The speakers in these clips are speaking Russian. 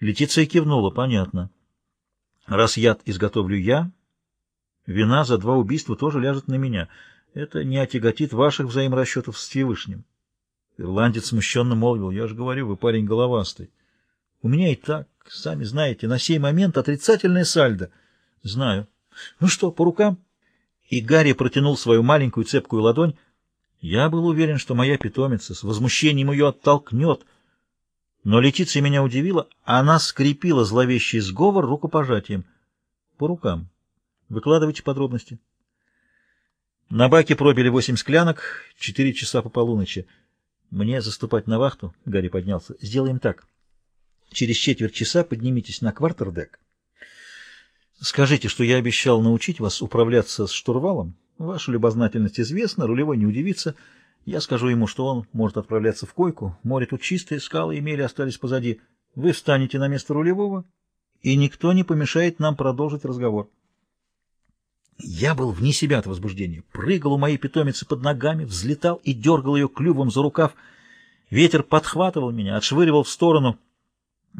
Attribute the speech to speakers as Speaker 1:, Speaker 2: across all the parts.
Speaker 1: Летиция кивнула, понятно. Раз яд изготовлю я, вина за два убийства тоже ляжет на меня. Это не отяготит ваших взаиморасчетов с Всевышним. Ирландец смущенно молвил, я же говорю, вы парень головастый. У меня и так, сами знаете, на сей момент отрицательное сальдо. Знаю. Ну что, по рукам? И Гарри протянул свою маленькую цепкую ладонь. Я был уверен, что моя питомица с возмущением ее оттолкнет. Но Летиция меня удивила, она скрепила зловещий сговор рукопожатием. По рукам. Выкладывайте подробности. На баке пробили восемь склянок, четыре часа по полуночи. Мне заступать на вахту, Гарри поднялся. Сделаем так. Через четверть часа поднимитесь на квартердек. Скажите, что я обещал научить вас управляться с штурвалом. Ваша любознательность известна, рулевой не удивится. Я скажу ему, что он может отправляться в койку. Море тут чистое, скалы и мели остались позади. Вы встанете на место рулевого, и никто не помешает нам продолжить разговор. Я был вне себя от возбуждения. Прыгал у моей питомицы под ногами, взлетал и дергал ее клювом за рукав. Ветер подхватывал меня, отшвыривал в сторону,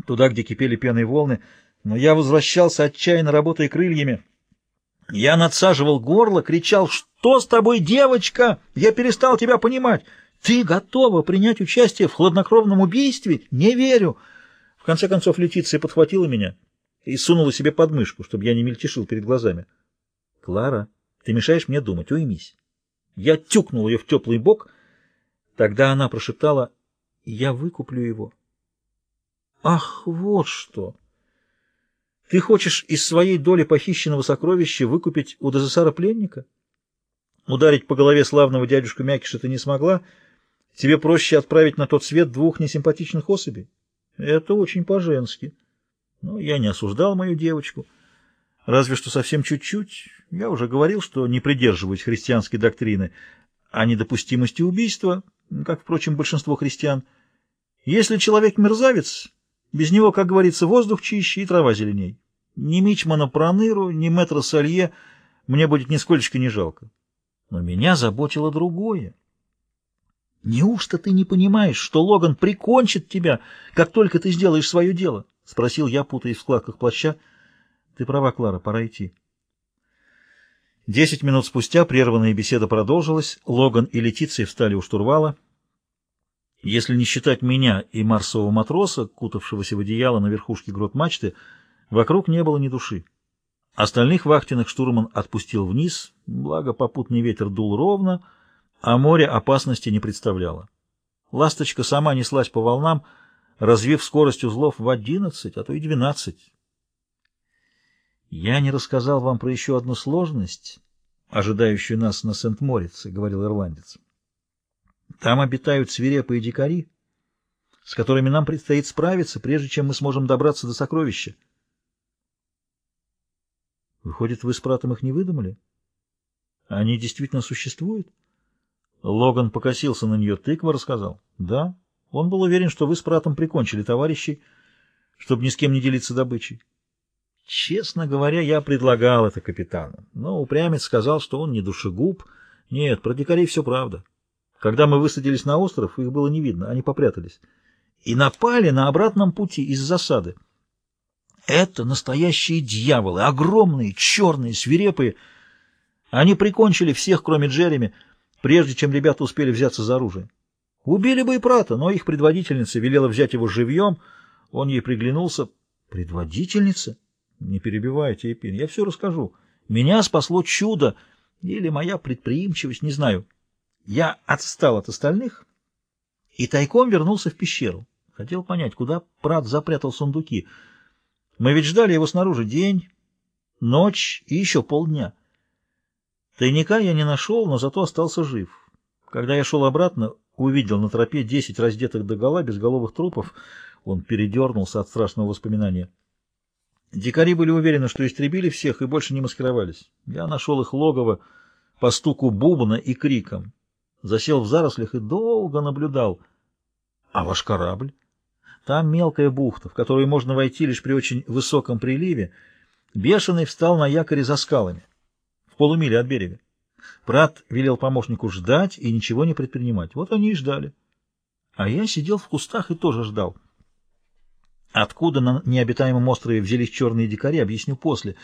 Speaker 1: туда, где кипели пеной волны, но я возвращался, отчаянно работая крыльями. Я надсаживал горло, кричал «Что с тобой, девочка? Я перестал тебя понимать! Ты готова принять участие в хладнокровном убийстве? Не верю!» В конце концов Летиция подхватила меня и сунула себе под мышку, чтобы я не мельтешил перед глазами. «Клара, ты мешаешь мне думать, уймись». Я тюкнул ее в теплый бок. Тогда она прошептала, «Я выкуплю его». «Ах, вот что! Ты хочешь из своей доли похищенного сокровища выкупить у Дезессара пленника? Ударить по голове славного дядюшку Мякиша ты не смогла. Тебе проще отправить на тот свет двух несимпатичных особей. Это очень по-женски. Но я не осуждал мою девочку». Разве что совсем чуть-чуть. Я уже говорил, что не придерживаюсь христианской доктрины о недопустимости убийства, как, впрочем, большинство христиан. Если человек мерзавец, без него, как говорится, воздух чище и трава зеленей. Ни Мичмана Проныру, ни Мэтра Салье мне будет нисколько не жалко. Но меня заботило другое. «Неужто ты не понимаешь, что Логан прикончит тебя, как только ты сделаешь свое дело?» — спросил я, путаясь в складках плаща. Ты права, Клара, пора идти. Десять минут спустя прерванная беседа продолжилась. Логан и Летиция встали у штурвала. Если не считать меня и марсового матроса, кутавшегося в одеяло на верхушке грот мачты, вокруг не было ни души. Остальных вахтенных штурман отпустил вниз, благо попутный ветер дул ровно, а море опасности не представляло. Ласточка сама неслась по волнам, развив скорость узлов в одиннадцать, а то и двенадцать. «Я не рассказал вам про еще одну сложность, ожидающую нас на Сент-Морице», — говорил ирландец. «Там обитают свирепые дикари, с которыми нам предстоит справиться, прежде чем мы сможем добраться до сокровища». «Выходит, вы с Пратом их не выдумали? Они действительно существуют?» Логан покосился на нее. «Тыква рассказал?» «Да. Он был уверен, что вы с Пратом прикончили товарищей, чтобы ни с кем не делиться добычей». Честно говоря, я предлагал это капитану, но упрямец сказал, что он не душегуб. Нет, про дикарей все правда. Когда мы высадились на остров, их было не видно, они попрятались. И напали на обратном пути из засады. Это настоящие дьяволы, огромные, черные, свирепые. Они прикончили всех, кроме Джереми, прежде чем ребята успели взяться за оружие. Убили бы и Прата, но их предводительница велела взять его живьем. Он ей приглянулся. Предводительница? Не перебивайте, Эпин, я все расскажу. Меня спасло чудо или моя предприимчивость, не знаю. Я отстал от остальных и тайком вернулся в пещеру. Хотел понять, куда Прат запрятал сундуки. Мы ведь ждали его снаружи день, ночь и еще полдня. Тайника я не нашел, но зато остался жив. Когда я шел обратно, увидел на тропе десять раздетых догола безголовых трупов. Он передернулся от страшного воспоминания. Дикари были уверены, что истребили всех и больше не маскировались. Я нашел их логово по стуку бубна и криком. Засел в зарослях и долго наблюдал. А ваш корабль? Там мелкая бухта, в которую можно войти лишь при очень высоком приливе. Бешеный встал на якоре за скалами, в полумиле от берега. Прат велел помощнику ждать и ничего не предпринимать. Вот они и ждали. А я сидел в кустах и тоже ждал. Откуда на необитаемом острове взялись черные дикари, объясню после.